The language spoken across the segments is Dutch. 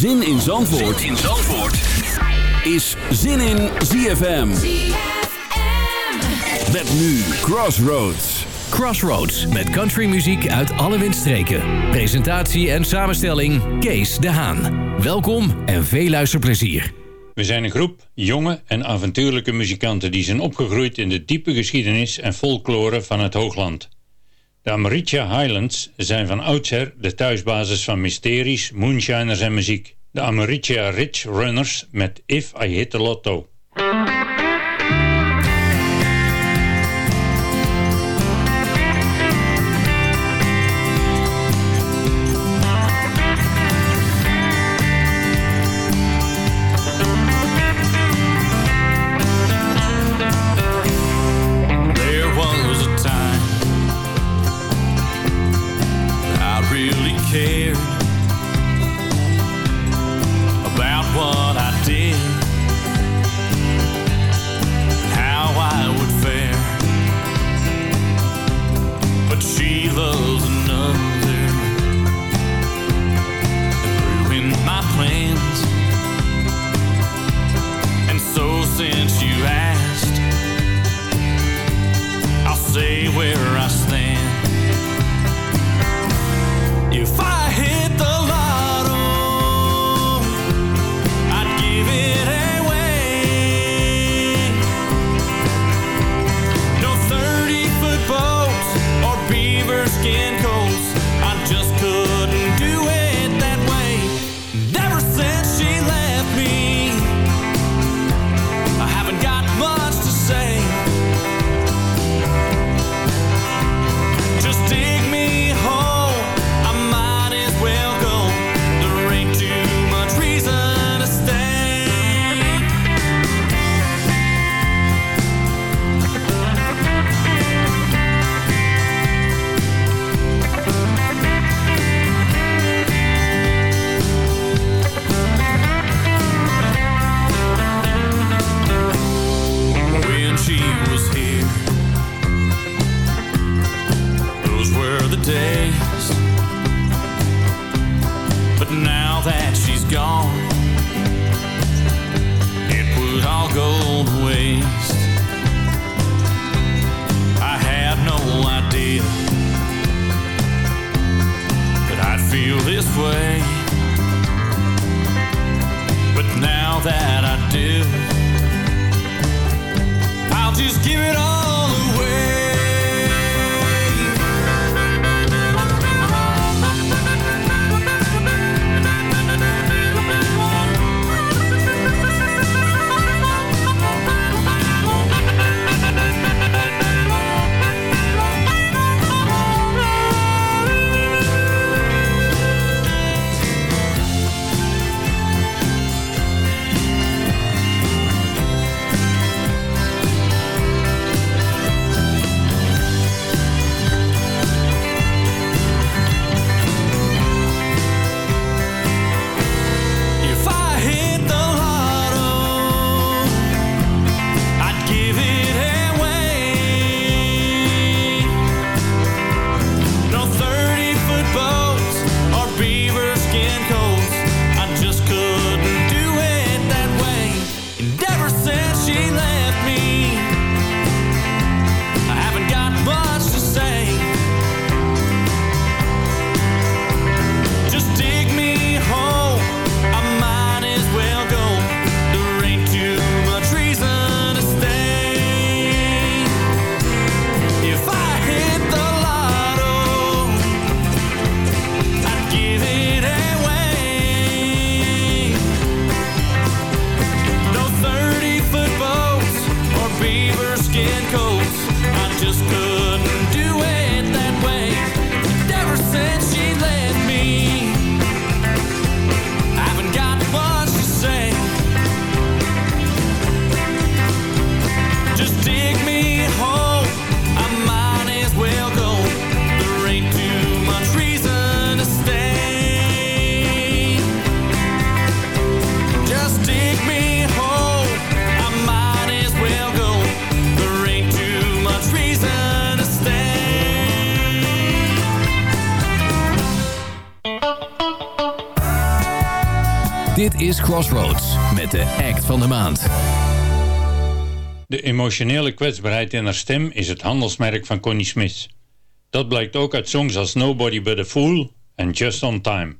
Zin in Zandvoort, in Zandvoort. is Zin in ZFM. Met nu Crossroads. Crossroads met countrymuziek uit alle windstreken. Presentatie en samenstelling Kees de Haan. Welkom en veel luisterplezier. We zijn een groep jonge en avontuurlijke muzikanten die zijn opgegroeid in de diepe geschiedenis en folklore van het Hoogland. De Amaritia Highlands zijn van oudsher de thuisbasis van mysteries, moonshiners en muziek. De Amaritia Ridge Runners met If I Hit the Lotto. Feel this way. But now that I do, I'll just give it all Crossroads met de act van de maand. De emotionele kwetsbaarheid in haar stem is het handelsmerk van Connie Smith. Dat blijkt ook uit songs als Nobody But A Fool en Just On Time.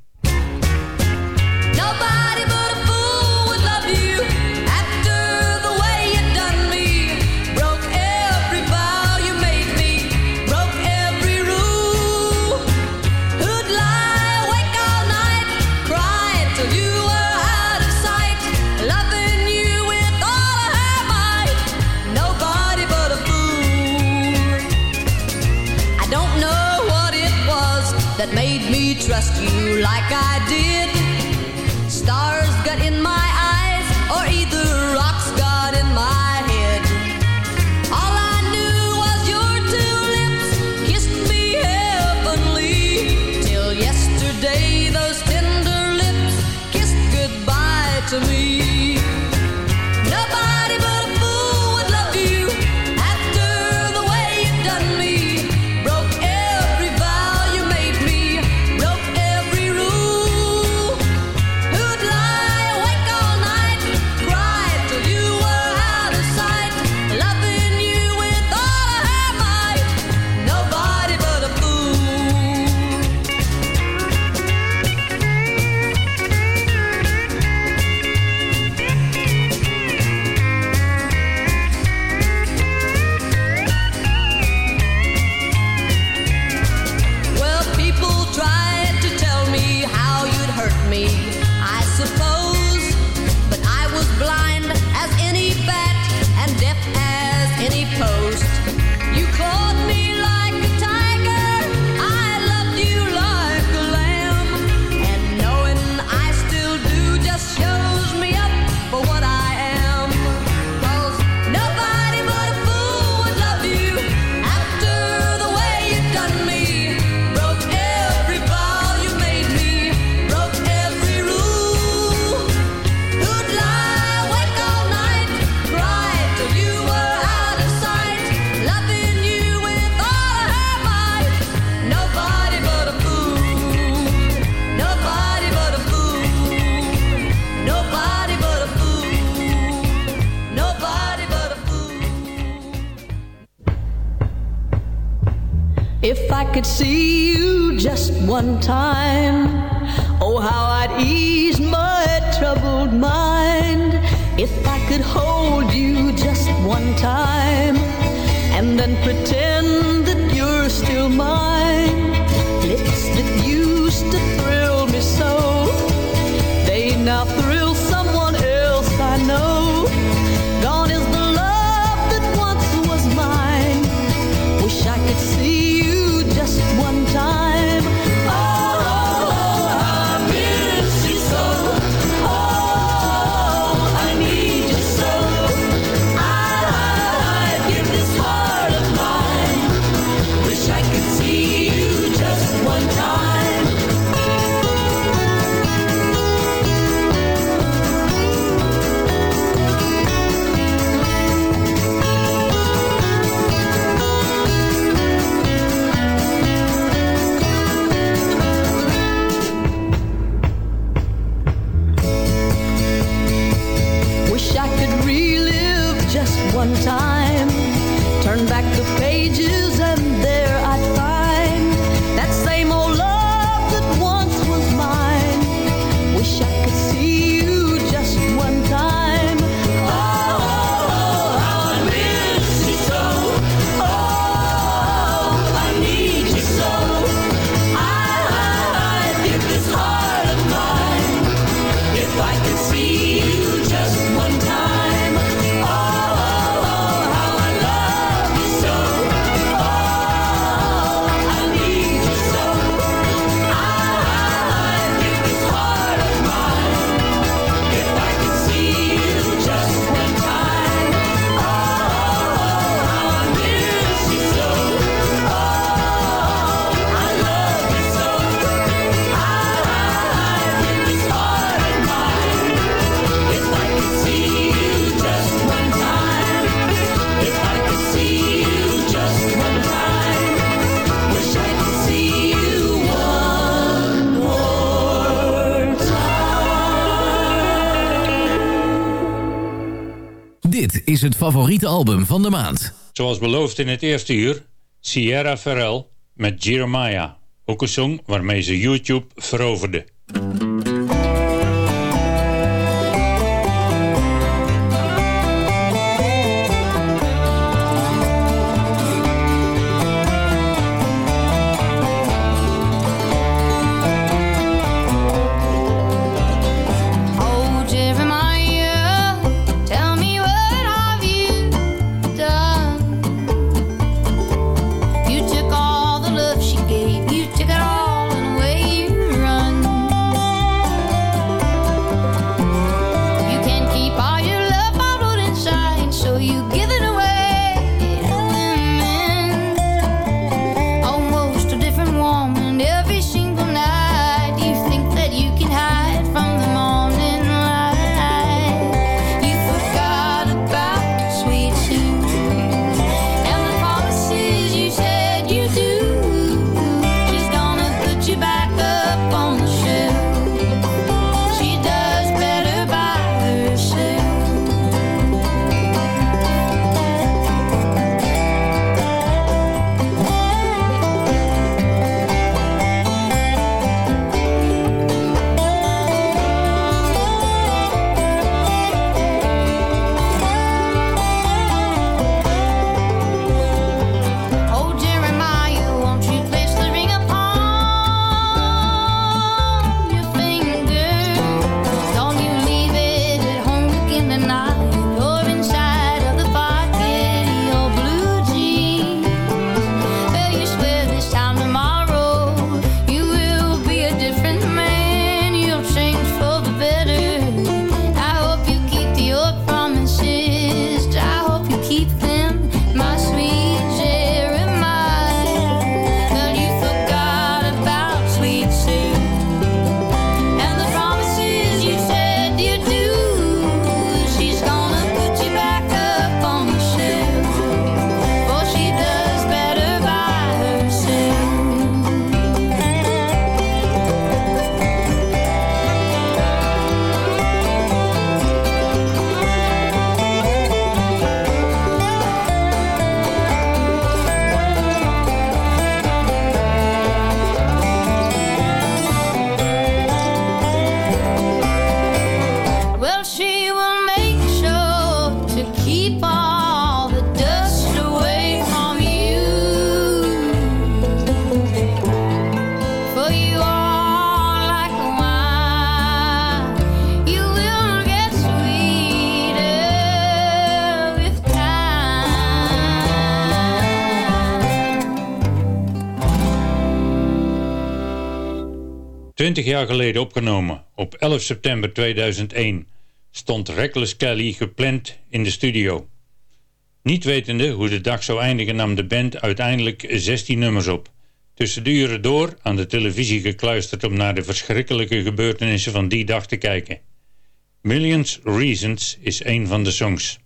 is het favoriete album van de maand. Zoals beloofd in het eerste uur, Sierra Ferrell met Jeremiah. Ook een song waarmee ze YouTube veroverde. 20 jaar geleden opgenomen. Op 11 september 2001 stond Reckless Kelly gepland in de studio. Niet wetende hoe de dag zou eindigen nam de band uiteindelijk 16 nummers op. Tussen de door, aan de televisie gekluisterd om naar de verschrikkelijke gebeurtenissen van die dag te kijken. Millions Reasons is een van de songs.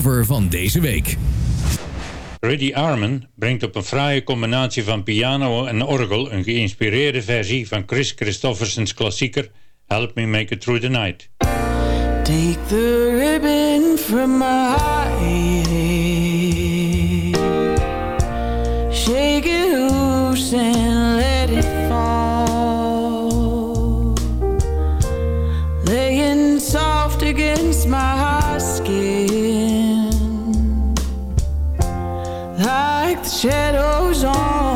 van deze week. Rudy Arman brengt op een fraaie combinatie van piano en orgel een geïnspireerde versie van Chris Christoffersens klassieker Help Me Make It Through the Night. Take the ribbon from my heart Shake it loose and let it fall Laying soft against my skin like the shadows on.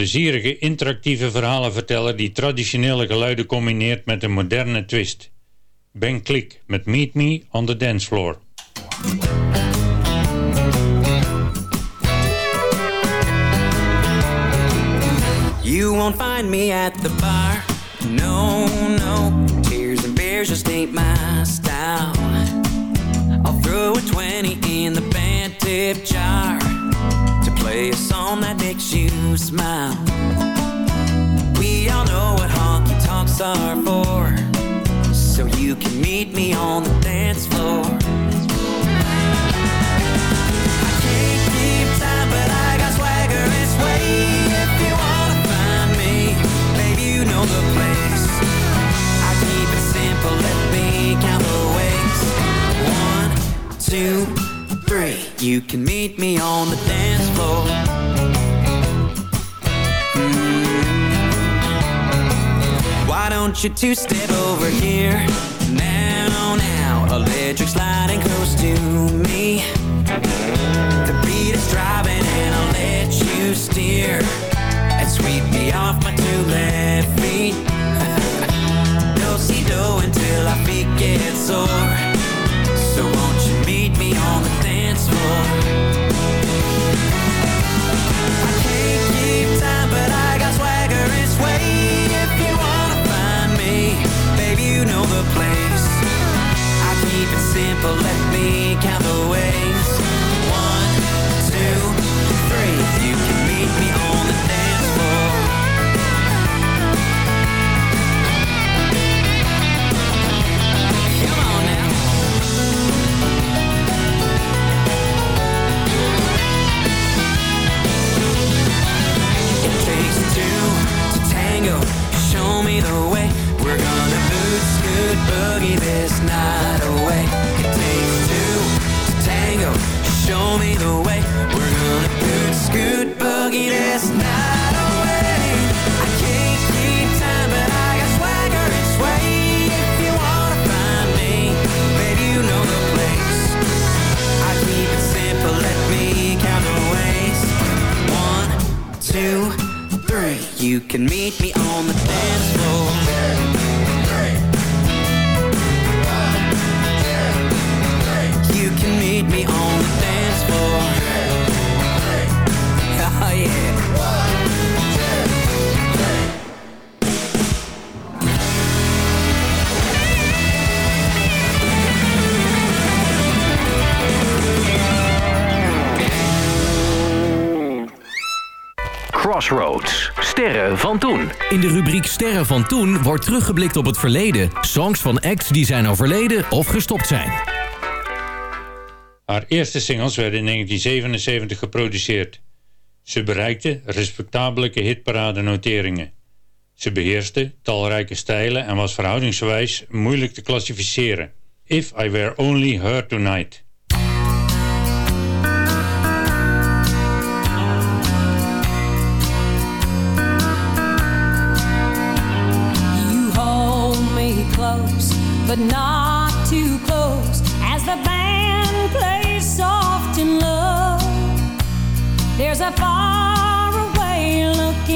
plezierige, interactieve verhalen vertellen die traditionele geluiden combineert met een moderne twist. Ben Klik met Meet Me on the Dance Floor. You won't find me at the bar. No, no. Tears and beers just ain't my style. I'll throw a 20 in the band tip jar to play a song that makes you smile. We all know what honky tonks are for. So you can meet me on the dance floor You can meet me on the dance floor. Mm. Why don't you two step over here? Now, now, electric sliding close to me. The beat is driving and I'll let you steer and sweep me off my two left feet. do see do until our feet get sore. So won't you meet me on the dance floor? Sterren van toen wordt teruggeblikt op het verleden. Songs van acts die zijn overleden of gestopt zijn. Haar eerste singles werden in 1977 geproduceerd. Ze bereikten respectabele hitparade-noteringen. Ze beheerste talrijke stijlen en was verhoudingsgewijs moeilijk te klassificeren. If I Were Only Her Tonight. Close, but not too close. As the band plays soft and low, there's a faraway look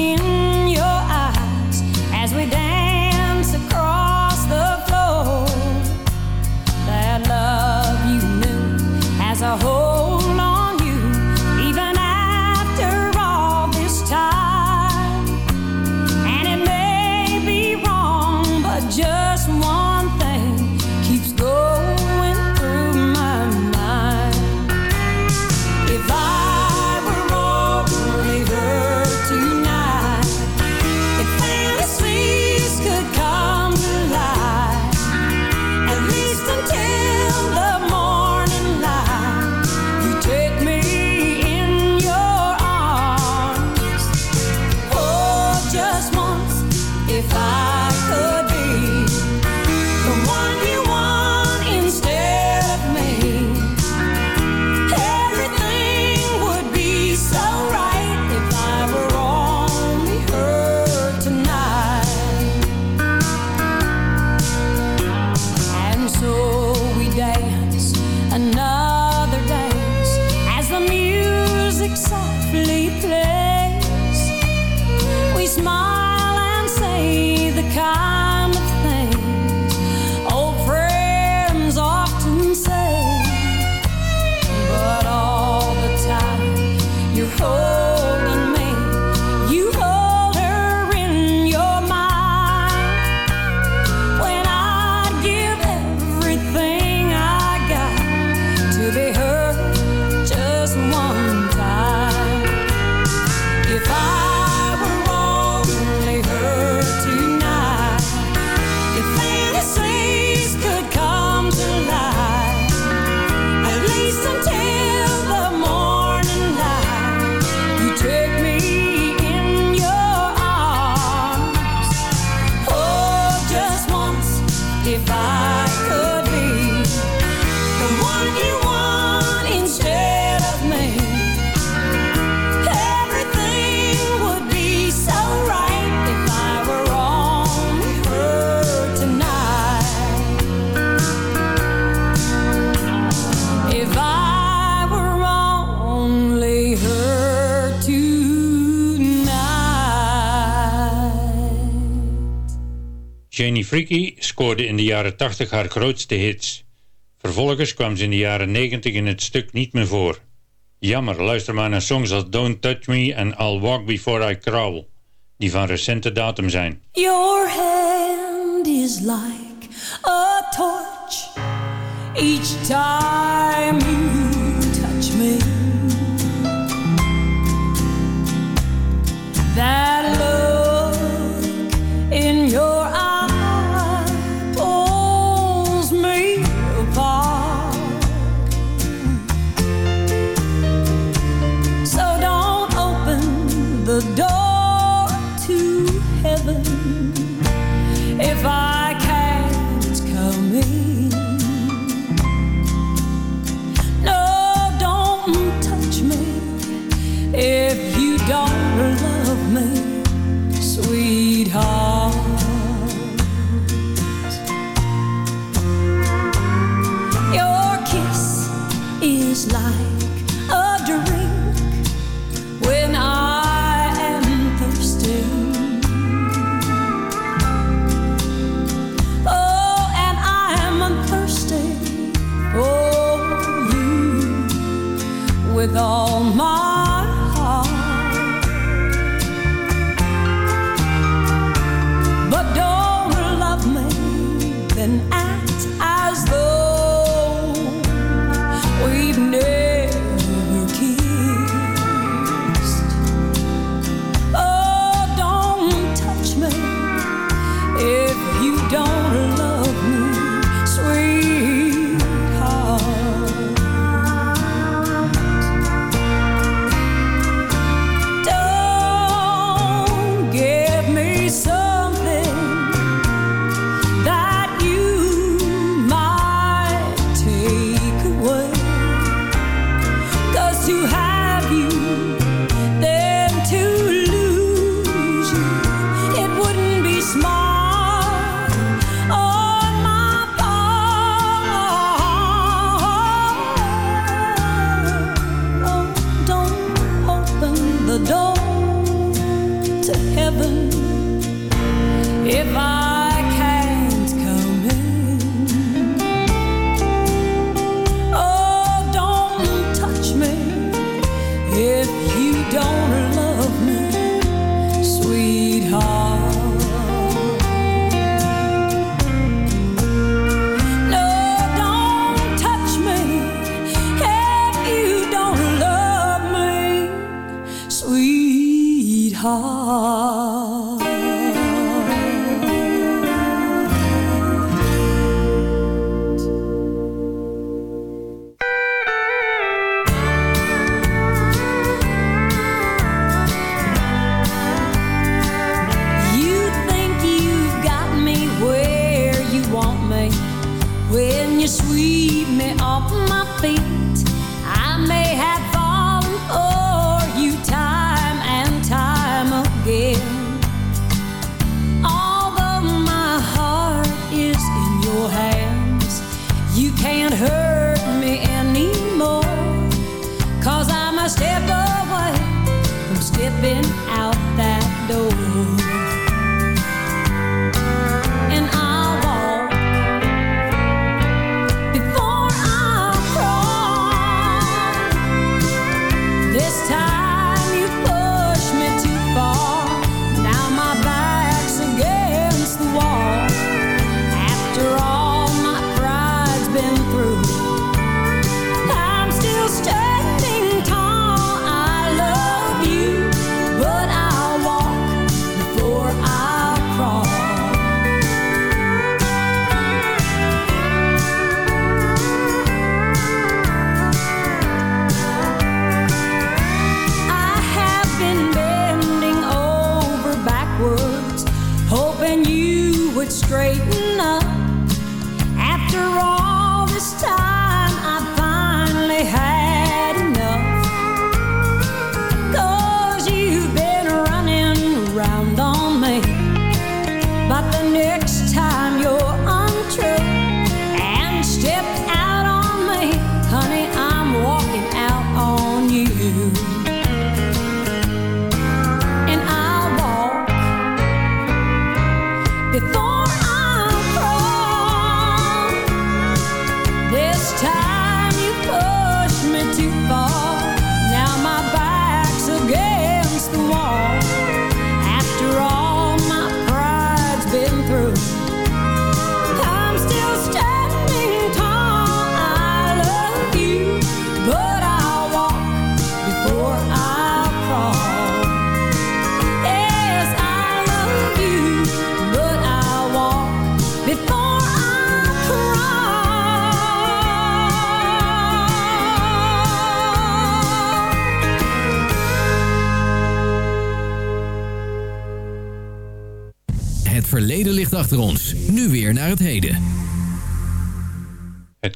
in de jaren 80 haar grootste hits. Vervolgens kwam ze in de jaren 90 in het stuk niet meer voor. Jammer, luister maar naar songs als Don't Touch Me en I'll Walk Before I Crawl, die van recente datum zijn. Your hand is like a torch each time you touch me. That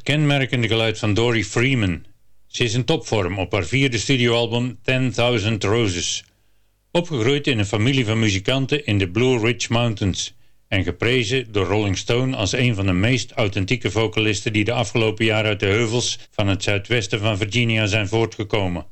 kenmerkende geluid van Dory Freeman. Ze is in topvorm op haar vierde studioalbum 10.000 Roses. Opgegroeid in een familie van muzikanten in de Blue Ridge Mountains en geprezen door Rolling Stone als een van de meest authentieke vocalisten die de afgelopen jaren uit de heuvels van het zuidwesten van Virginia zijn voortgekomen.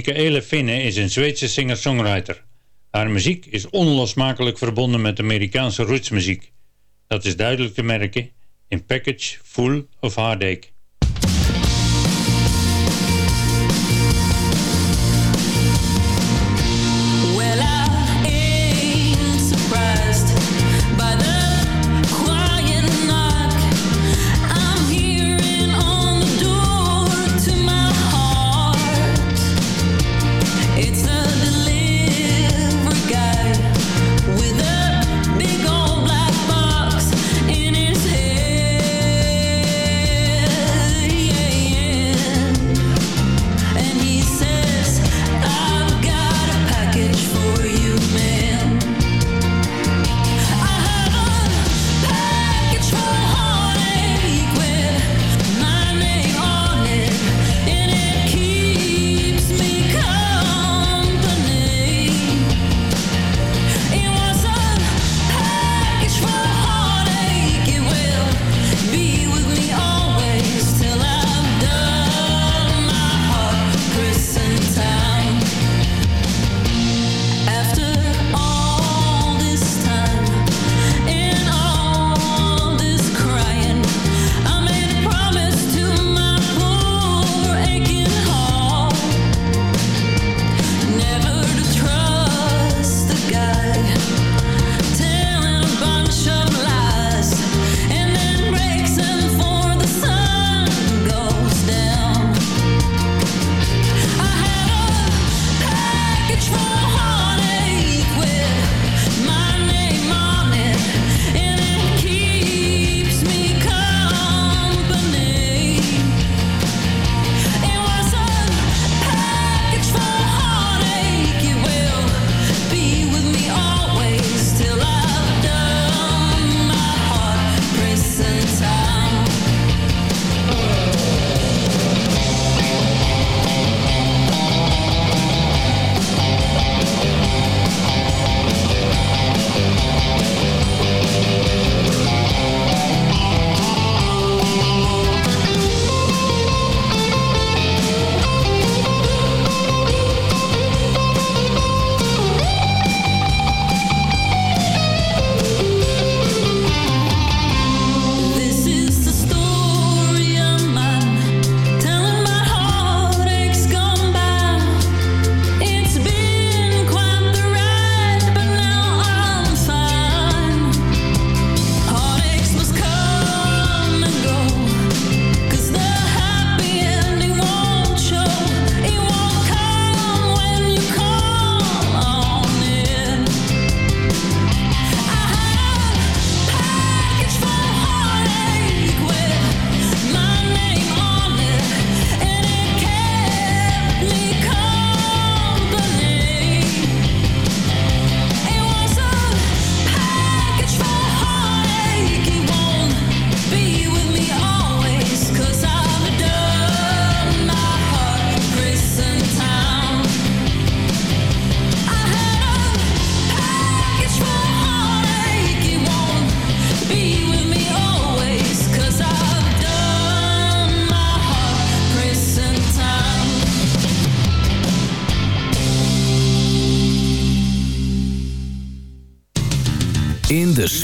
Michaele Finne is een Zweedse singer-songwriter. Haar muziek is onlosmakelijk verbonden met Amerikaanse rootsmuziek. Dat is duidelijk te merken in Package, Full of Heartache.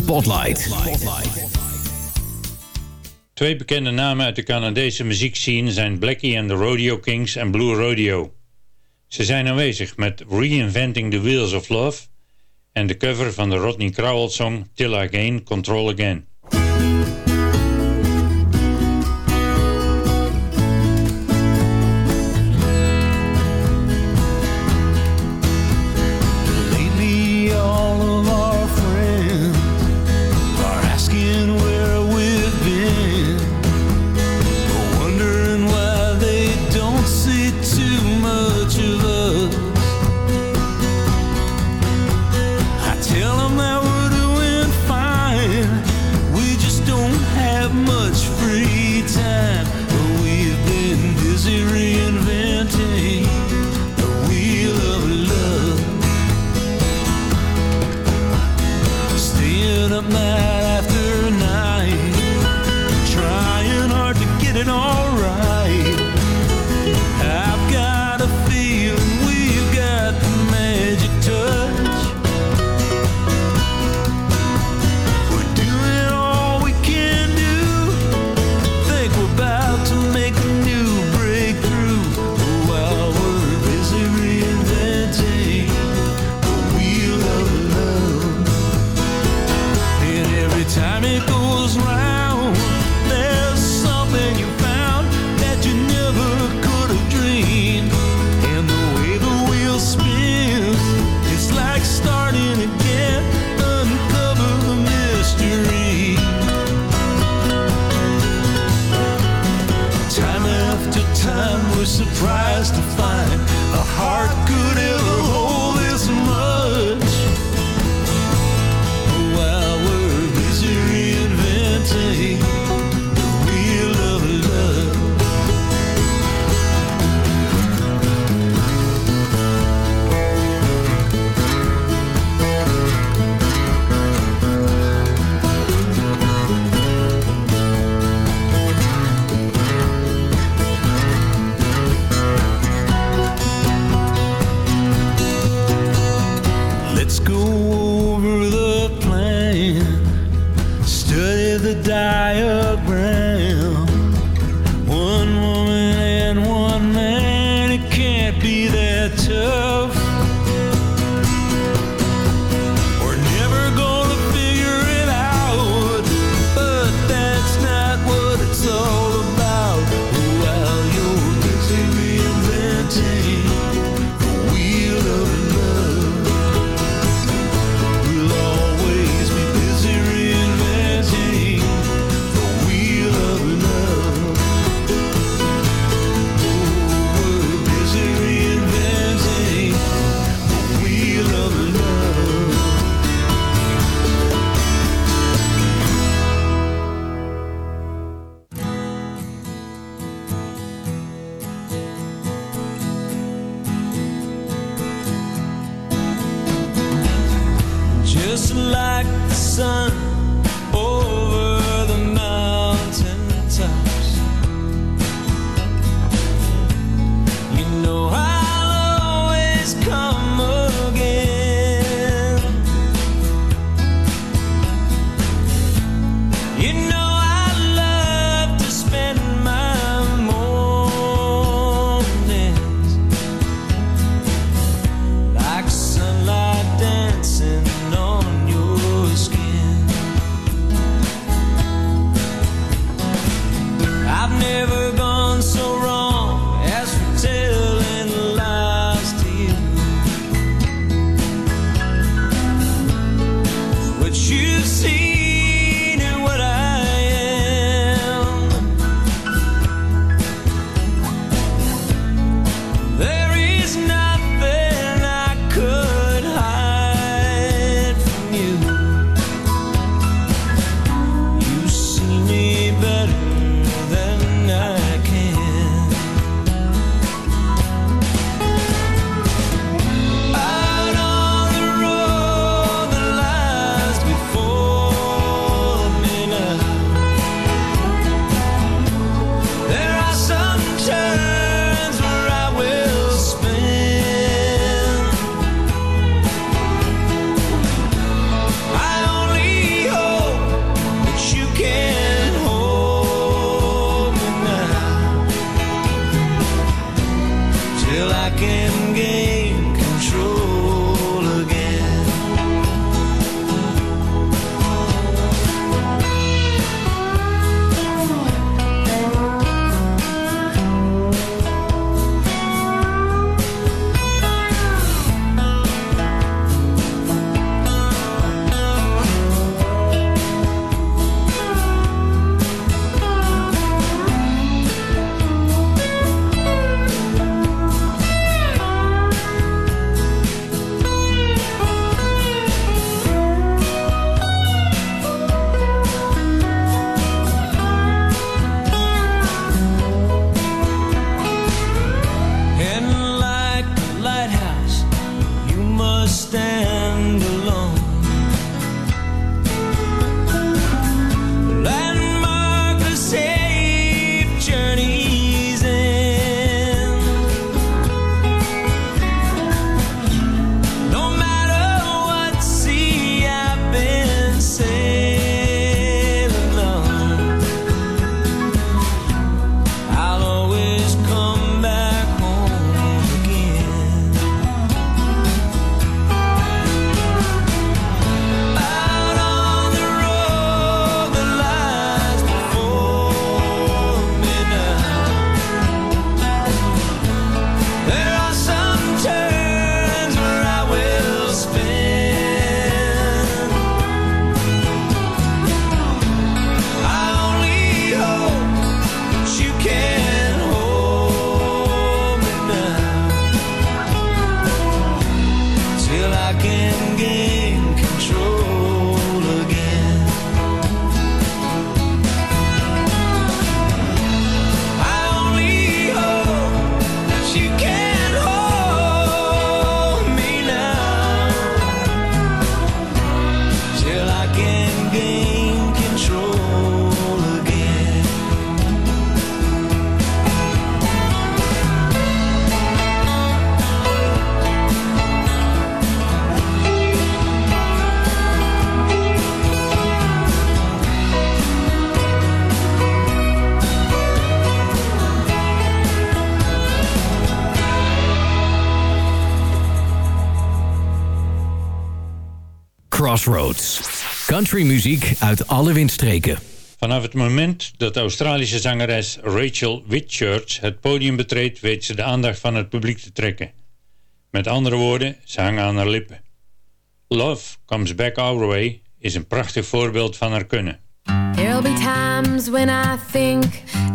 Spotlight. Twee bekende namen uit de Canadese muziekscene zijn Blackie and the Rodeo Kings en Blue Rodeo. Ze zijn aanwezig met Reinventing the Wheels of Love en de cover van de Rodney Crowell song Till I Again, Control Again. just like the sun. Country muziek uit alle windstreken. Vanaf het moment dat de Australische zangeres Rachel Whitchurch het podium betreedt... weet ze de aandacht van het publiek te trekken. Met andere woorden, ze hangen aan haar lippen. Love Comes Back Our Way is een prachtig voorbeeld van haar kunnen. There'll be times when I think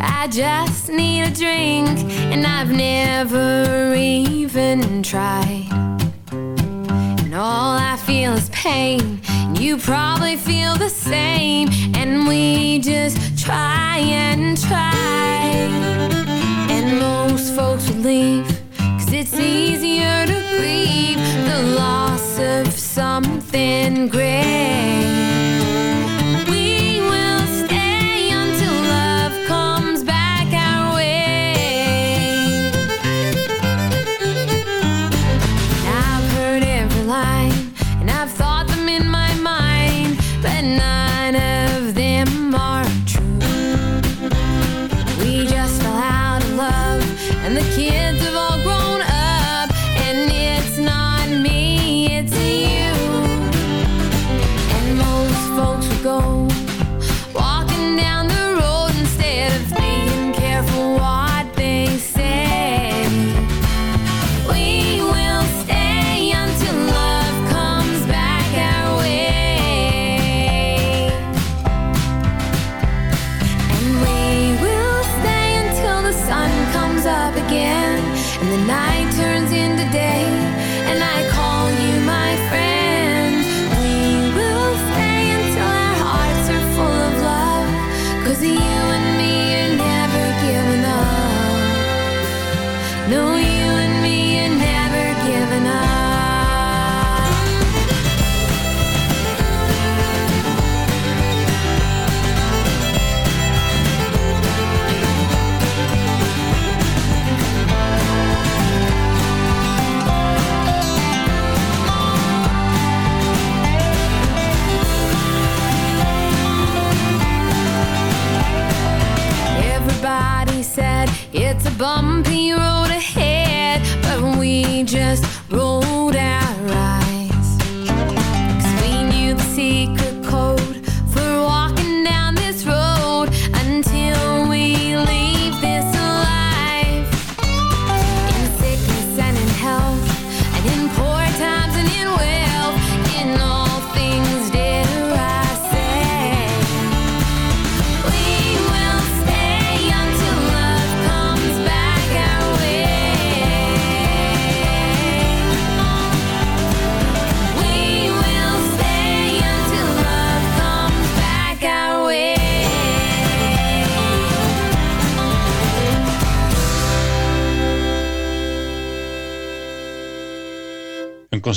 I just need a drink And I've never even tried And all I feel is pain, you probably feel the same. And we just try and try. And most folks would leave, cause it's easier to grieve the loss of something great.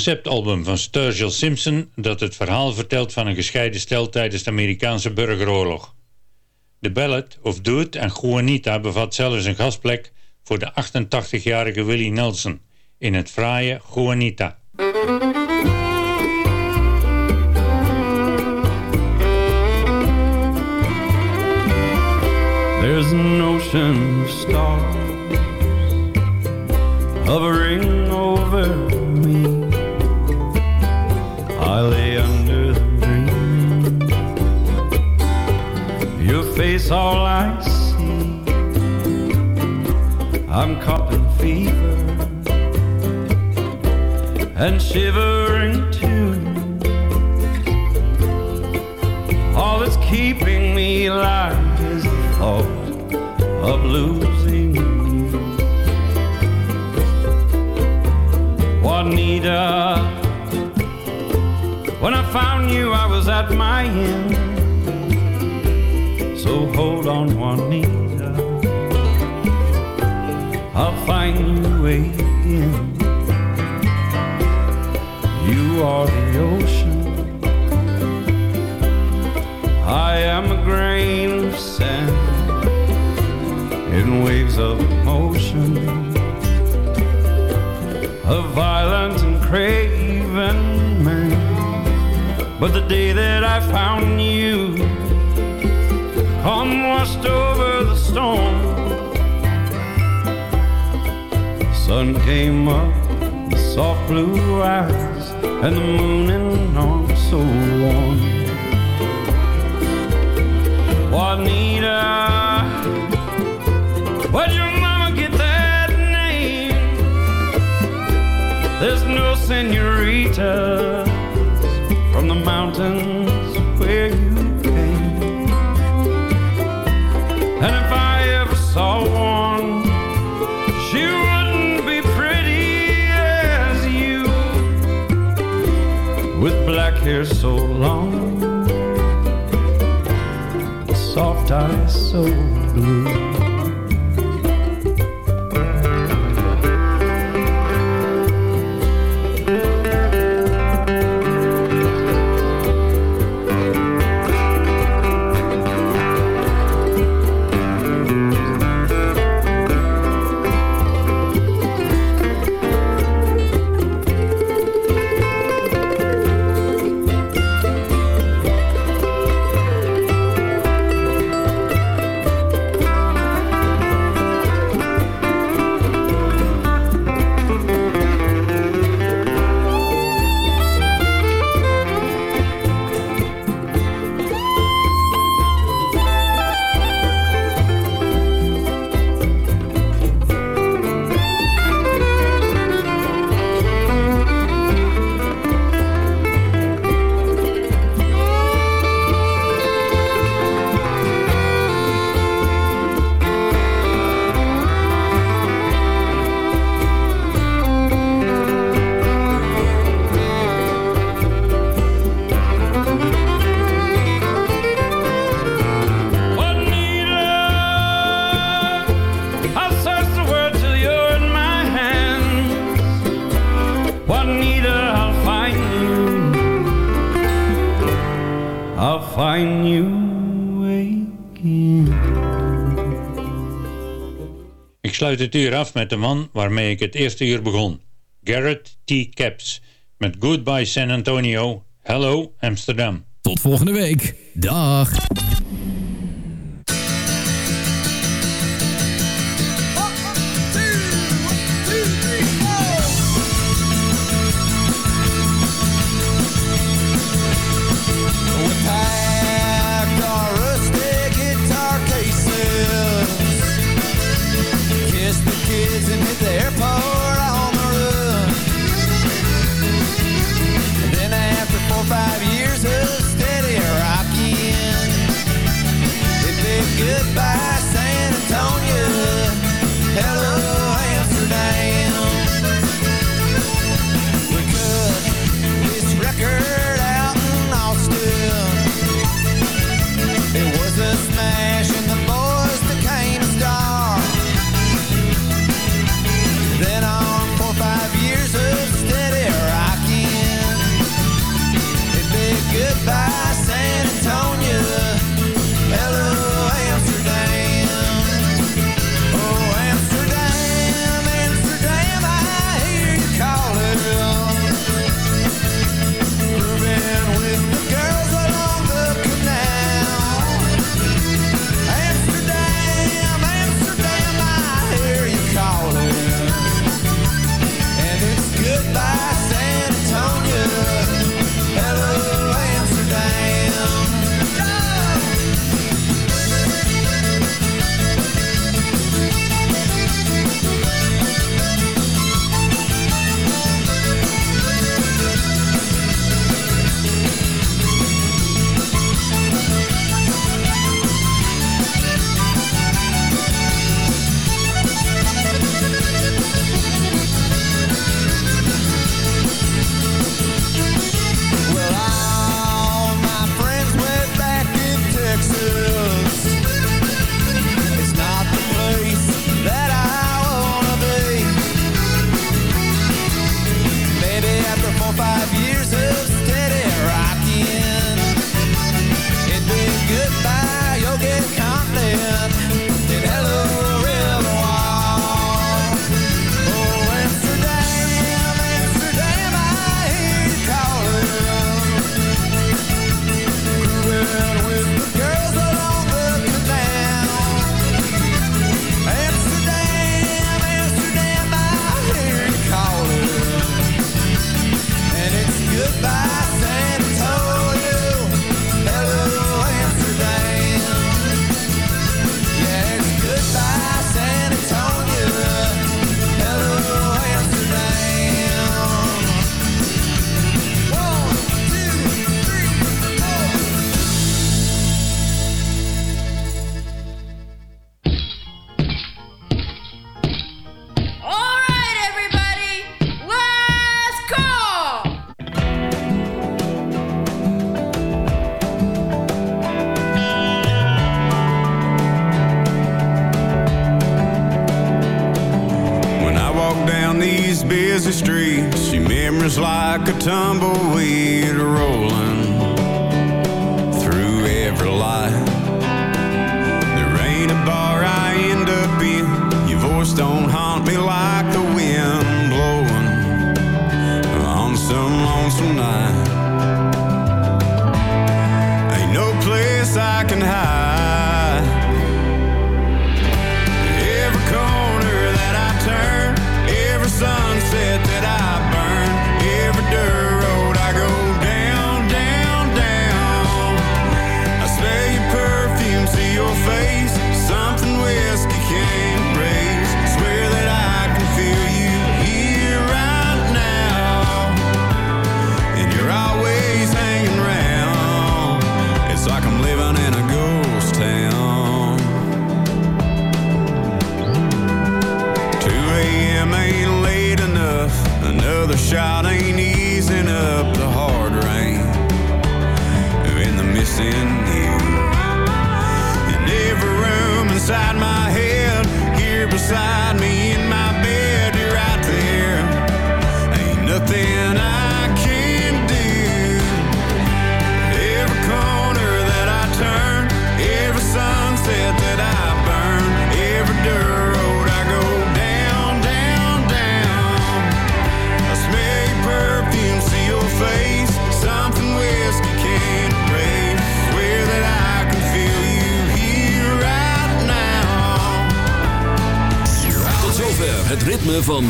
Conceptalbum van Sturgill Simpson dat het verhaal vertelt van een gescheiden stel tijdens de Amerikaanse burgeroorlog. De ballad of Dude en Juanita bevat zelfs een gastplek voor de 88-jarige Willie Nelson in het fraaie Juanita. There's an ocean of hovering over me. Face, all I see. I'm caught in fever and shivering too. All that's keeping me alive is the thought of losing you. Juanita, when I found you, I was at my end. So hold on, Juanita, I'll find you again. You are the ocean. I am a grain of sand in waves of emotion, a violent and craven man. But the day that I found you, calm washed over the storm. Sun came up, the soft blue eyes, and the moon in arms so warm. Juanita, where'd your mama get that name? There's no senoritas from the mountains saw one, she wouldn't be pretty as you, with black hair so long. Soft eyes so I'll find you again. Ik sluit het uur af met de man waarmee ik het eerste uur begon. Garrett T. Caps met Goodbye San Antonio, Hello Amsterdam. Tot volgende week. Dag.